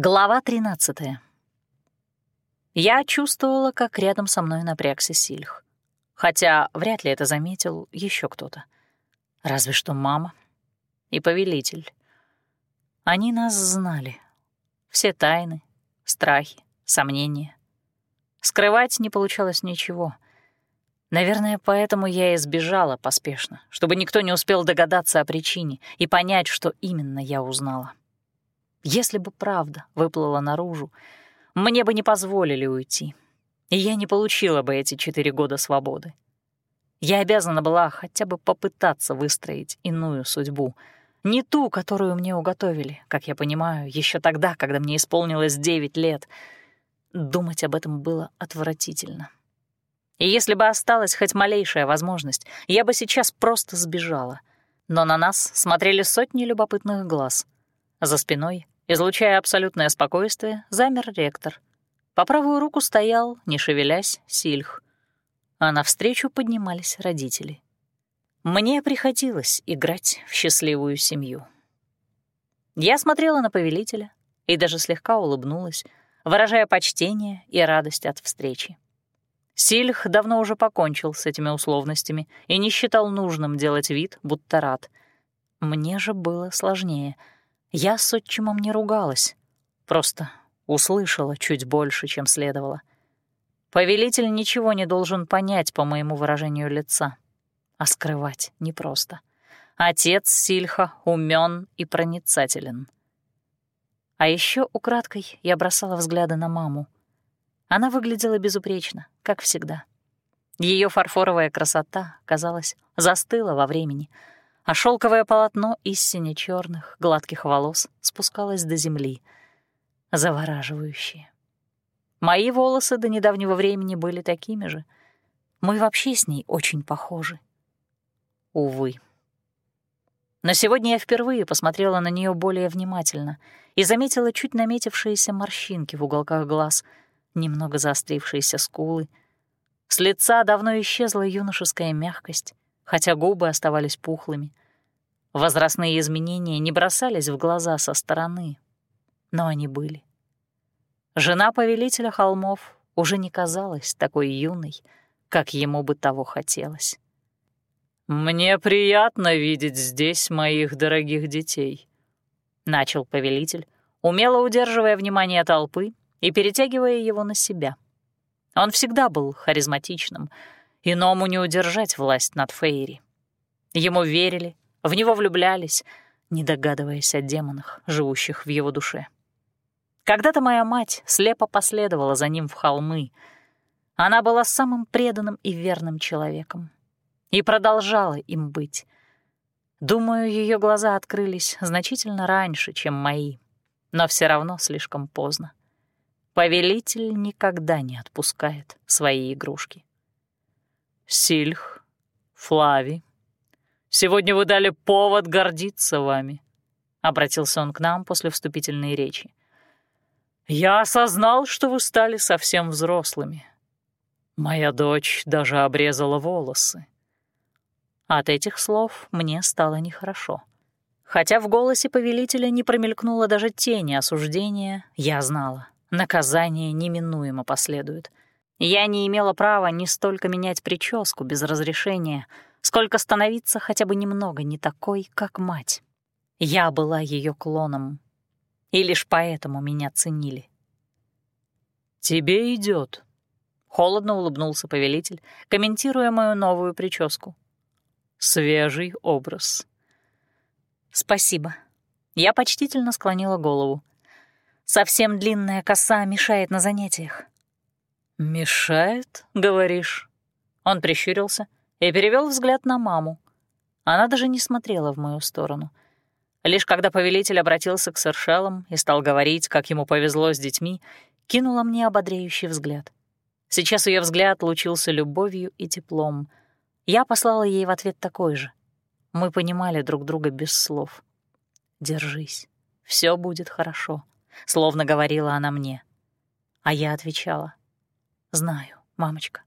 Глава 13. Я чувствовала, как рядом со мной напрягся Сильх. Хотя вряд ли это заметил еще кто-то. Разве что мама и повелитель. Они нас знали. Все тайны, страхи, сомнения. Скрывать не получалось ничего. Наверное, поэтому я и сбежала поспешно, чтобы никто не успел догадаться о причине и понять, что именно я узнала. Если бы правда выплыла наружу, мне бы не позволили уйти, и я не получила бы эти четыре года свободы. Я обязана была хотя бы попытаться выстроить иную судьбу, не ту, которую мне уготовили, как я понимаю, еще тогда, когда мне исполнилось девять лет. Думать об этом было отвратительно. И если бы осталась хоть малейшая возможность, я бы сейчас просто сбежала. Но на нас смотрели сотни любопытных глаз — за спиной, излучая абсолютное спокойствие, замер ректор. По правую руку стоял, не шевелясь, Сильх. А навстречу поднимались родители. Мне приходилось играть в счастливую семью. Я смотрела на повелителя и даже слегка улыбнулась, выражая почтение и радость от встречи. Сильх давно уже покончил с этими условностями и не считал нужным делать вид, будто рад. Мне же было сложнее — я с отчимом не ругалась, просто услышала чуть больше, чем следовало. Повелитель ничего не должен понять по моему выражению лица, а скрывать непросто. Отец Сильха умен и проницателен. А еще украдкой я бросала взгляды на маму. Она выглядела безупречно, как всегда. Ее фарфоровая красота, казалось, застыла во времени — а шелковое полотно из сине-черных, гладких волос спускалось до земли. Завораживающее. Мои волосы до недавнего времени были такими же. Мы вообще с ней очень похожи. Увы. Но сегодня я впервые посмотрела на нее более внимательно и заметила чуть наметившиеся морщинки в уголках глаз, немного заострившиеся скулы. С лица давно исчезла юношеская мягкость, хотя губы оставались пухлыми. Возрастные изменения не бросались в глаза со стороны, но они были. Жена повелителя холмов уже не казалась такой юной, как ему бы того хотелось. «Мне приятно видеть здесь моих дорогих детей», — начал повелитель, умело удерживая внимание толпы и перетягивая его на себя. Он всегда был харизматичным, иному не удержать власть над Фейри. Ему верили, в него влюблялись, не догадываясь о демонах, живущих в его душе. Когда-то моя мать слепо последовала за ним в холмы. Она была самым преданным и верным человеком. И продолжала им быть. Думаю, ее глаза открылись значительно раньше, чем мои, но все равно слишком поздно. Повелитель никогда не отпускает свои игрушки. Сильх, Флави, Сегодня вы дали повод гордиться вами», — обратился он к нам после вступительной речи. «Я осознал, что вы стали совсем взрослыми. Моя дочь даже обрезала волосы». От этих слов мне стало нехорошо. Хотя в голосе повелителя не промелькнуло даже тени осуждения, я знала, наказание неминуемо последует. Я не имела права не столько менять прическу без разрешения — сколько становиться хотя бы немного не такой, как мать. Я была ее клоном, и лишь поэтому меня ценили. «Тебе идет, холодно улыбнулся повелитель, комментируя мою новую прическу. «Свежий образ». «Спасибо». Я почтительно склонила голову. «Совсем длинная коса мешает на занятиях». «Мешает, говоришь?» Он прищурился — и перевел взгляд на маму. Она даже не смотрела в мою сторону. Лишь когда повелитель обратился к Сершелам и стал говорить, как ему повезло с детьми, кинула мне ободряющий взгляд. Сейчас ее взгляд лучился любовью и теплом. Я послала ей в ответ такой же. Мы понимали друг друга без слов. «Держись, все будет хорошо», — словно говорила она мне. А я отвечала. «Знаю, мамочка».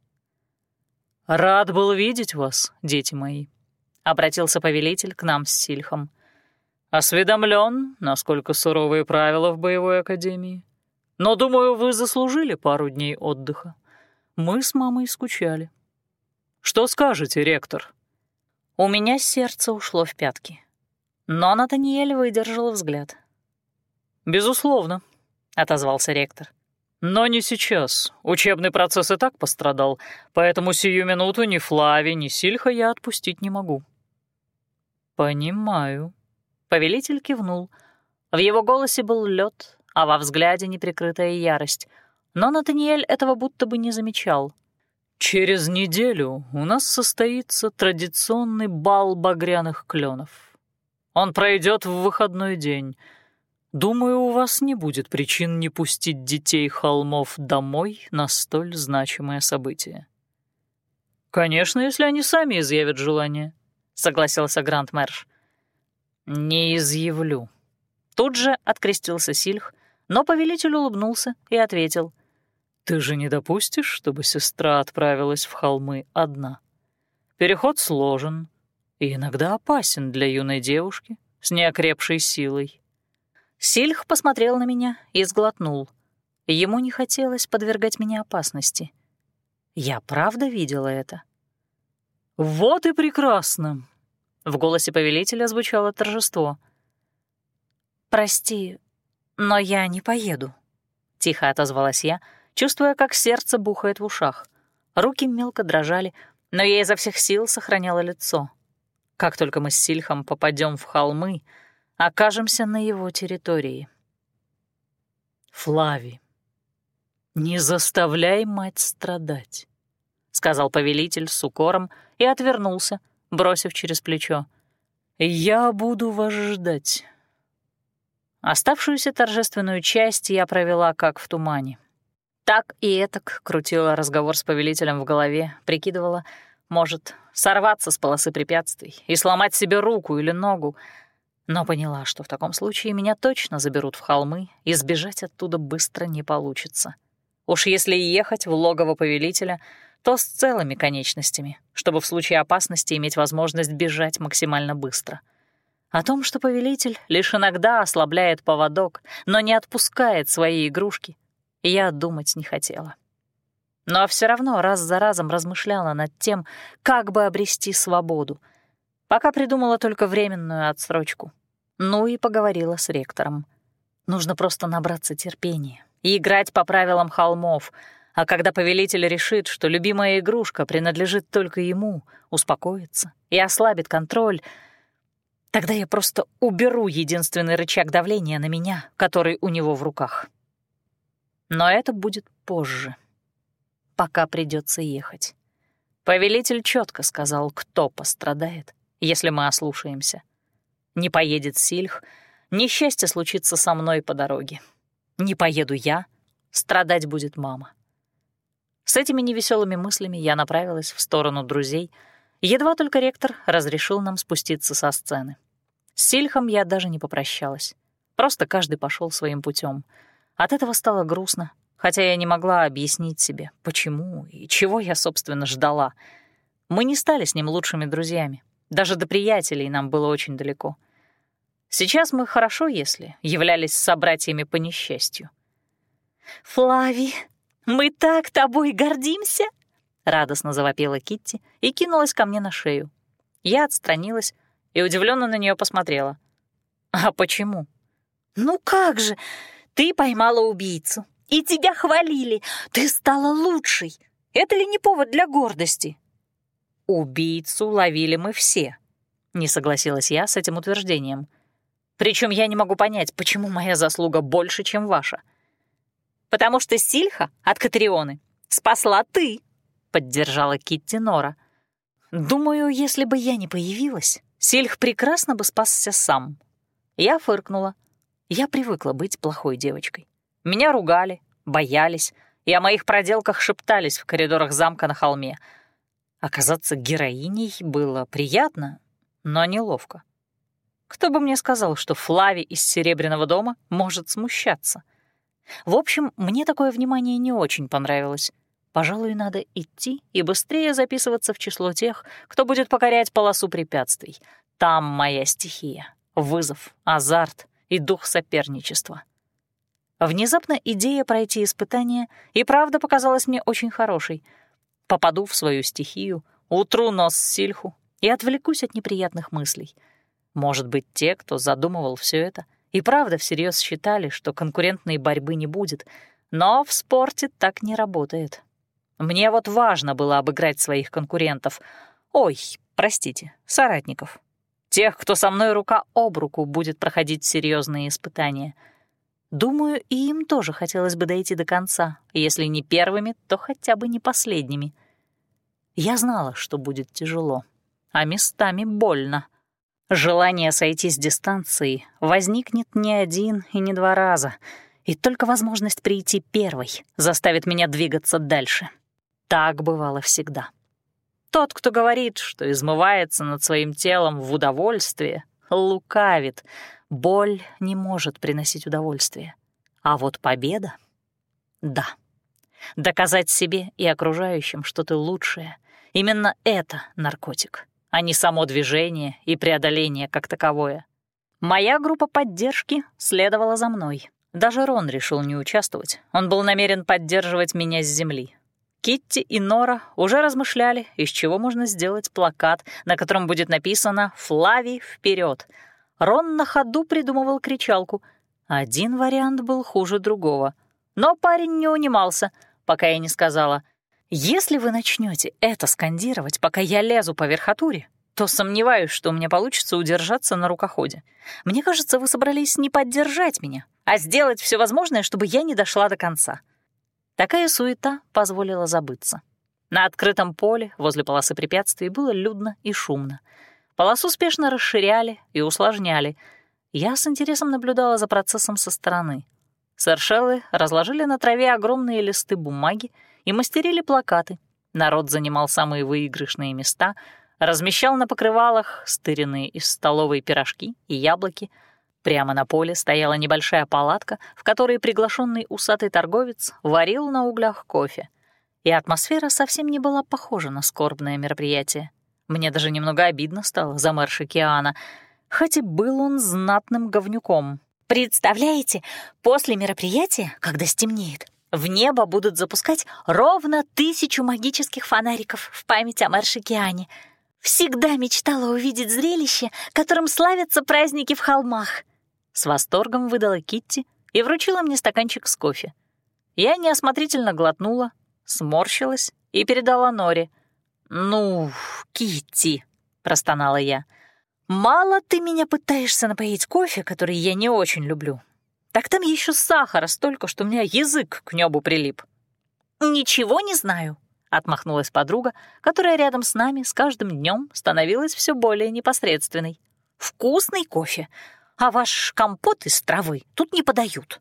«Рад был видеть вас, дети мои», — обратился повелитель к нам с Сильхом. Осведомлен, насколько суровые правила в боевой академии. Но, думаю, вы заслужили пару дней отдыха. Мы с мамой скучали. Что скажете, ректор?» У меня сердце ушло в пятки. Но Натаниэль выдержала взгляд. «Безусловно», — отозвался ректор. «Но не сейчас. Учебный процесс и так пострадал, поэтому сию минуту ни Флави, ни Сильха я отпустить не могу». «Понимаю». Повелитель кивнул. В его голосе был лед, а во взгляде неприкрытая ярость. Но Натаниэль этого будто бы не замечал. «Через неделю у нас состоится традиционный бал багряных кленов. Он пройдет в выходной день». Думаю, у вас не будет причин не пустить детей холмов домой на столь значимое событие. Конечно, если они сами изъявят желание, согласился Гранд Мэрш. Не изъявлю. Тут же открестился Сильх, но повелитель улыбнулся и ответил. Ты же не допустишь, чтобы сестра отправилась в холмы одна. Переход сложен и иногда опасен для юной девушки с неокрепшей силой. Сильх посмотрел на меня и сглотнул. Ему не хотелось подвергать меня опасности. Я правда видела это? «Вот и прекрасно!» — в голосе повелителя звучало торжество. «Прости, но я не поеду», — тихо отозвалась я, чувствуя, как сердце бухает в ушах. Руки мелко дрожали, но я изо всех сил сохраняла лицо. Как только мы с Сильхом попадем в холмы — окажемся на его территории. «Флави, не заставляй мать страдать», — сказал повелитель с укором и отвернулся, бросив через плечо. «Я буду вас ждать». Оставшуюся торжественную часть я провела как в тумане. Так и этак крутила разговор с повелителем в голове, прикидывала, может, сорваться с полосы препятствий и сломать себе руку или ногу, но поняла, что в таком случае меня точно заберут в холмы, и сбежать оттуда быстро не получится. Уж если ехать в логово повелителя, то с целыми конечностями, чтобы в случае опасности иметь возможность бежать максимально быстро. О том, что повелитель лишь иногда ослабляет поводок, но не отпускает свои игрушки, я думать не хотела. Но все равно раз за разом размышляла над тем, как бы обрести свободу, пока придумала только временную отсрочку — ну и поговорила с ректором. Нужно просто набраться терпения и играть по правилам холмов, а когда повелитель решит, что любимая игрушка принадлежит только ему, успокоится и ослабит контроль, тогда я просто уберу единственный рычаг давления на меня, который у него в руках. Но это будет позже, пока придется ехать. Повелитель четко сказал, кто пострадает, если мы ослушаемся. Не поедет Сильх, несчастье случится со мной по дороге. Не поеду я, страдать будет мама. С этими невеселыми мыслями я направилась в сторону друзей, едва только ректор разрешил нам спуститься со сцены. С Сильхом я даже не попрощалась. Просто каждый пошел своим путем. От этого стало грустно, хотя я не могла объяснить себе, почему и чего я, собственно, ждала. Мы не стали с ним лучшими друзьями. Даже до приятелей нам было очень далеко. Сейчас мы хорошо, если являлись собратьями по несчастью. «Флави, мы так тобой гордимся!» — радостно завопила Китти и кинулась ко мне на шею. Я отстранилась и удивленно на нее посмотрела. «А почему?» «Ну как же! Ты поймала убийцу, и тебя хвалили. Ты стала лучшей. Это ли не повод для гордости?» «Убийцу ловили мы все», — не согласилась я с этим утверждением. «Причем я не могу понять, почему моя заслуга больше, чем ваша». «Потому что Сильха от Катрионы спасла ты», — поддержала Китти Нора. «Думаю, если бы я не появилась, Сильх прекрасно бы спасся сам». Я фыркнула. Я привыкла быть плохой девочкой. Меня ругали, боялись, и о моих проделках шептались в коридорах замка на холме — Оказаться героиней было приятно, но неловко. Кто бы мне сказал, что Флави из Серебряного дома может смущаться? В общем, мне такое внимание не очень понравилось. Пожалуй, надо идти и быстрее записываться в число тех, кто будет покорять полосу препятствий. Там моя стихия. Вызов, азарт и дух соперничества. Внезапно идея пройти испытание и правда показалась мне очень хорошей. Попаду в свою стихию, утру нос сильху и отвлекусь от неприятных мыслей. Может быть, те, кто задумывал все это, и правда всерьез считали, что конкурентной борьбы не будет, но в спорте так не работает. Мне вот важно было обыграть своих конкурентов. Ой, простите, соратников. Тех, кто со мной рука об руку будет проходить серьезные испытания — Думаю, и им тоже хотелось бы дойти до конца, если не первыми, то хотя бы не последними. Я знала, что будет тяжело, а местами больно. Желание сойти с дистанции возникнет не один и не два раза, и только возможность прийти первой заставит меня двигаться дальше. Так бывало всегда. Тот, кто говорит, что измывается над своим телом в удовольствие, лукавит — Боль не может приносить удовольствие. А вот победа — да. Доказать себе и окружающим, что ты лучшее — именно это наркотик, а не само движение и преодоление как таковое. Моя группа поддержки следовала за мной. Даже Рон решил не участвовать. Он был намерен поддерживать меня с земли. Китти и Нора уже размышляли, из чего можно сделать плакат, на котором будет написано «Флави вперед!», Рон на ходу придумывал кричалку. Один вариант был хуже другого. Но парень не унимался, пока я не сказала, «Если вы начнете это скандировать, пока я лезу по верхотуре, то сомневаюсь, что у меня получится удержаться на рукоходе. Мне кажется, вы собрались не поддержать меня, а сделать все возможное, чтобы я не дошла до конца». Такая суета позволила забыться. На открытом поле возле полосы препятствий было людно и шумно — Полосу спешно расширяли и усложняли. Я с интересом наблюдала за процессом со стороны. Сэршеллы разложили на траве огромные листы бумаги и мастерили плакаты. Народ занимал самые выигрышные места, размещал на покрывалах стыренные из столовой пирожки и яблоки. Прямо на поле стояла небольшая палатка, в которой приглашенный усатый торговец варил на углях кофе. И атмосфера совсем не была похожа на скорбное мероприятие. Мне даже немного обидно стало за мэр Шикиана, хоть и был он знатным говнюком. Представляете, после мероприятия, когда стемнеет, в небо будут запускать ровно тысячу магических фонариков в память о мэр Шикиане. Всегда мечтала увидеть зрелище, которым славятся праздники в холмах. С восторгом выдала Китти и вручила мне стаканчик с кофе. Я неосмотрительно глотнула, сморщилась и передала Норе — «Ну, Китти, простонала я, — «мало ты меня пытаешься напоить кофе, который я не очень люблю. Так там еще сахара столько, что у меня язык к небу прилип». «Ничего не знаю», — отмахнулась подруга, которая рядом с нами с каждым днем становилась все более непосредственной. «Вкусный кофе, а ваш компот из травы тут не подают».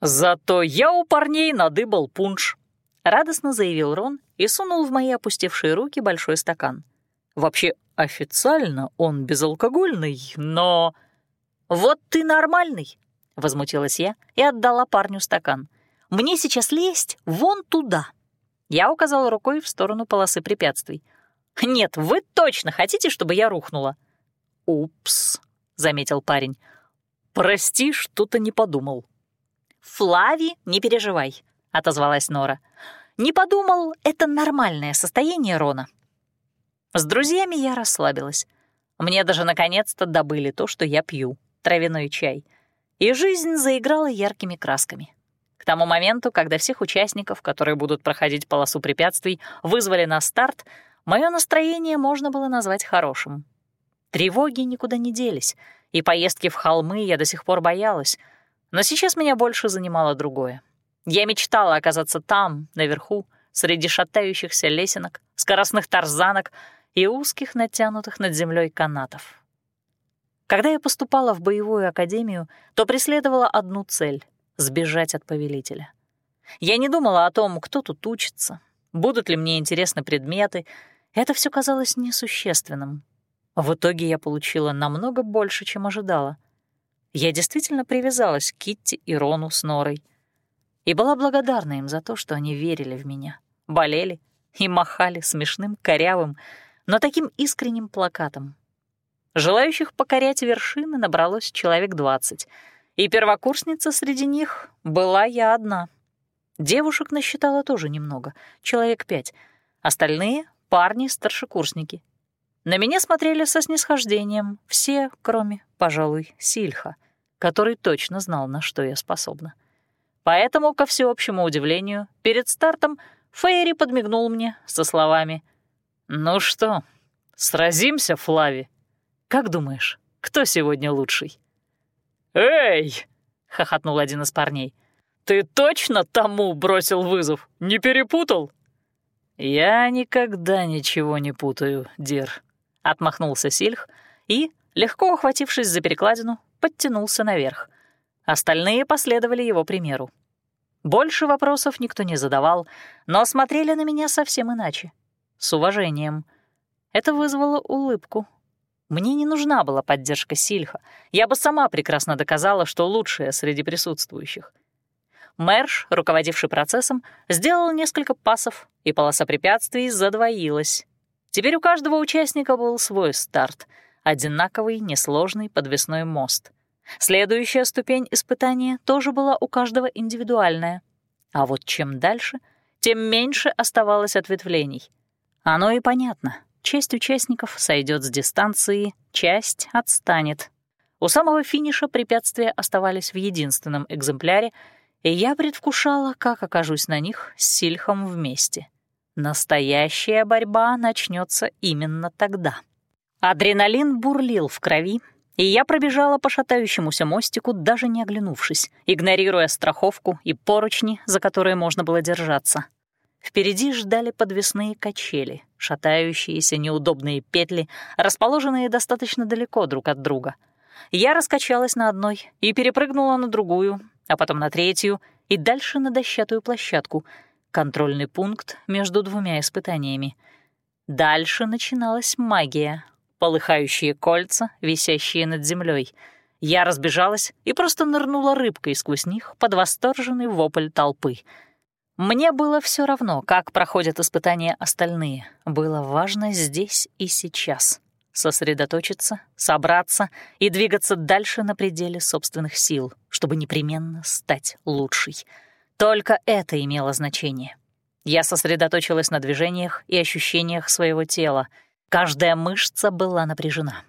«Зато я у парней надыбал пунш», — радостно заявил Рон и сунул в мои опустевшие руки большой стакан. Вообще, официально он безалкогольный, но... «Вот ты нормальный!» — возмутилась я и отдала парню стакан. «Мне сейчас лезть вон туда!» Я указала рукой в сторону полосы препятствий. «Нет, вы точно хотите, чтобы я рухнула?» «Упс», — заметил парень. «Прости, что-то не подумал». «Флави, не переживай», — отозвалась Нора. Не подумал, это нормальное состояние Рона. С друзьями я расслабилась. Мне даже наконец-то добыли то, что я пью — травяной чай. И жизнь заиграла яркими красками. К тому моменту, когда всех участников, которые будут проходить полосу препятствий, вызвали на старт, мое настроение можно было назвать хорошим. Тревоги никуда не делись, и поездки в холмы я до сих пор боялась, но сейчас меня больше занимало другое. Я мечтала оказаться там, наверху, среди шатающихся лесенок, скоростных тарзанок и узких натянутых над землей канатов. Когда я поступала в боевую академию, то преследовала одну цель — сбежать от повелителя. Я не думала о том, кто тут учится, будут ли мне интересны предметы. Это все казалось несущественным. В итоге я получила намного больше, чем ожидала. Я действительно привязалась к Китти и Рону с Норой — и была благодарна им за то, что они верили в меня, болели и махали смешным, корявым, но таким искренним плакатом. Желающих покорять вершины набралось человек двадцать, и первокурсница среди них была я одна. Девушек насчитала тоже немного, человек пять. Остальные — парни-старшекурсники. На меня смотрели со снисхождением все, кроме, пожалуй, Сильха, который точно знал, на что я способна. Поэтому, ко всеобщему удивлению, перед стартом Фейри подмигнул мне со словами «Ну что, сразимся, Флави? Как думаешь, кто сегодня лучший?» «Эй!» — хохотнул один из парней. «Ты точно тому бросил вызов? Не перепутал?» «Я никогда ничего не путаю, Дир», — отмахнулся Сильх и, легко ухватившись за перекладину, подтянулся наверх. Остальные последовали его примеру. Больше вопросов никто не задавал, но смотрели на меня совсем иначе, с уважением. Это вызвало улыбку. Мне не нужна была поддержка Сильха. Я бы сама прекрасно доказала, что лучшая среди присутствующих. Мэрш, руководивший процессом, сделал несколько пасов, и полоса препятствий задвоилась. Теперь у каждого участника был свой старт — одинаковый, несложный подвесной мост. Следующая ступень испытания тоже была у каждого индивидуальная. А вот чем дальше, тем меньше оставалось ответвлений. Оно и понятно. Часть участников сойдет с дистанции, часть отстанет. У самого финиша препятствия оставались в единственном экземпляре, и я предвкушала, как окажусь на них с Сильхом вместе. Настоящая борьба начнется именно тогда. Адреналин бурлил в крови, и я пробежала по шатающемуся мостику, даже не оглянувшись, игнорируя страховку и поручни, за которые можно было держаться. Впереди ждали подвесные качели, шатающиеся неудобные петли, расположенные достаточно далеко друг от друга. Я раскачалась на одной и перепрыгнула на другую, а потом на третью и дальше на дощатую площадку, контрольный пункт между двумя испытаниями. Дальше начиналась магия, полыхающие кольца, висящие над землей. Я разбежалась и просто нырнула рыбкой сквозь них под восторженный вопль толпы. Мне было все равно, как проходят испытания остальные. Было важно здесь и сейчас. Сосредоточиться, собраться и двигаться дальше на пределе собственных сил, чтобы непременно стать лучшей. Только это имело значение. Я сосредоточилась на движениях и ощущениях своего тела — Каждая мышца была напряжена.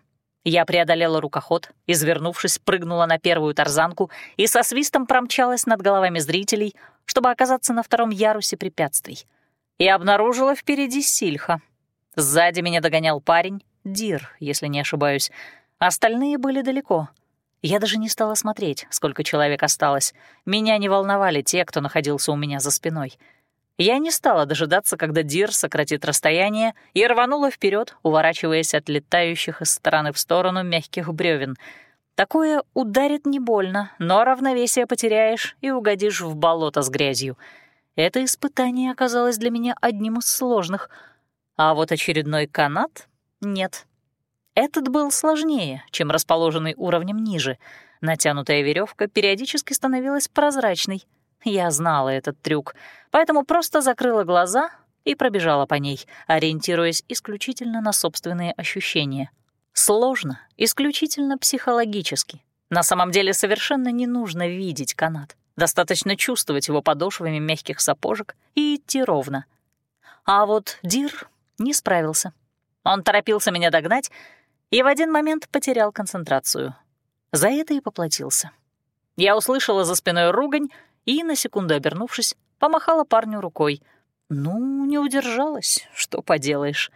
Я преодолела рукоход, извернувшись, прыгнула на первую тарзанку и со свистом промчалась над головами зрителей, чтобы оказаться на втором ярусе препятствий. И обнаружила впереди Сильха. Сзади меня догонял парень, Дир, если не ошибаюсь. Остальные были далеко. Я даже не стала смотреть, сколько человек осталось. Меня не волновали те, кто находился у меня за спиной — я не стала дожидаться, когда Дир сократит расстояние, и рванула вперед, уворачиваясь от летающих из стороны в сторону мягких бревен. Такое ударит не больно, но равновесие потеряешь и угодишь в болото с грязью. Это испытание оказалось для меня одним из сложных, а вот очередной канат — нет. Этот был сложнее, чем расположенный уровнем ниже. Натянутая веревка периодически становилась прозрачной — я знала этот трюк, поэтому просто закрыла глаза и пробежала по ней, ориентируясь исключительно на собственные ощущения. Сложно, исключительно психологически. На самом деле совершенно не нужно видеть канат. Достаточно чувствовать его подошвами мягких сапожек и идти ровно. А вот Дир не справился. Он торопился меня догнать и в один момент потерял концентрацию. За это и поплатился. Я услышала за спиной ругань и, на секунду обернувшись, помахала парню рукой. Ну, не удержалась, что поделаешь.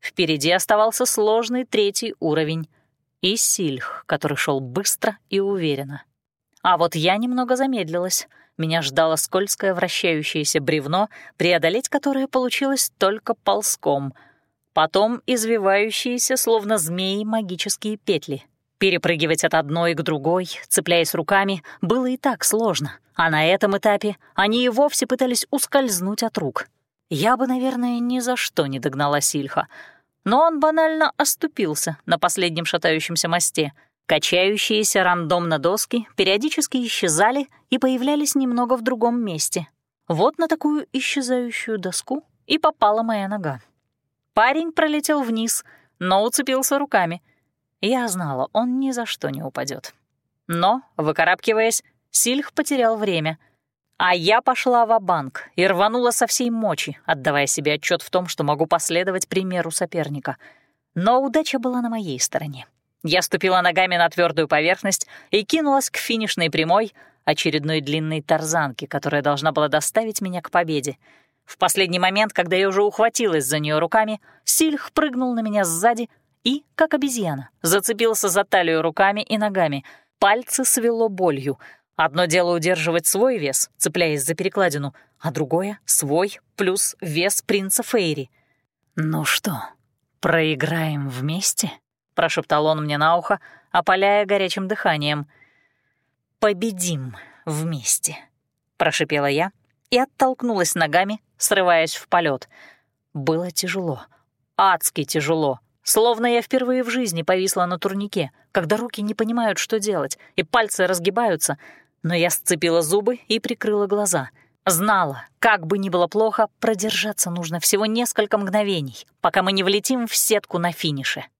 Впереди оставался сложный третий уровень и Сильх, который шел быстро и уверенно. А вот я немного замедлилась. Меня ждало скользкое вращающееся бревно, преодолеть которое получилось только ползком. Потом извивающиеся, словно змеи, магические петли — Перепрыгивать от одной к другой, цепляясь руками, было и так сложно, а на этом этапе они и вовсе пытались ускользнуть от рук. Я бы, наверное, ни за что не догнала Сильха, но он банально оступился на последнем шатающемся мосте. Качающиеся рандомно доски периодически исчезали и появлялись немного в другом месте. Вот на такую исчезающую доску и попала моя нога. Парень пролетел вниз, но уцепился руками — Я знала, он ни за что не упадет. Но, выкарабкиваясь, Сильх потерял время. А я пошла в банк и рванула со всей мочи, отдавая себе отчет в том, что могу последовать примеру соперника. Но удача была на моей стороне. Я ступила ногами на твердую поверхность и кинулась к финишной прямой, очередной длинной тарзанке, которая должна была доставить меня к победе. В последний момент, когда я уже ухватилась за нее руками, Сильх прыгнул на меня сзади и, как обезьяна, зацепился за талию руками и ногами. Пальцы свело болью. Одно дело удерживать свой вес, цепляясь за перекладину, а другое — свой плюс вес принца Фейри. «Ну что, проиграем вместе?» — прошептал он мне на ухо, опаляя горячим дыханием. «Победим вместе», — прошипела я и оттолкнулась ногами, срываясь в полет. Было тяжело, адски тяжело, словно я впервые в жизни повисла на турнике, когда руки не понимают, что делать, и пальцы разгибаются, но я сцепила зубы и прикрыла глаза. Знала, как бы ни было плохо, продержаться нужно всего несколько мгновений, пока мы не влетим в сетку на финише.